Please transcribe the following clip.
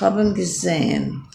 haben gesehen.